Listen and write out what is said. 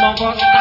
não gosta.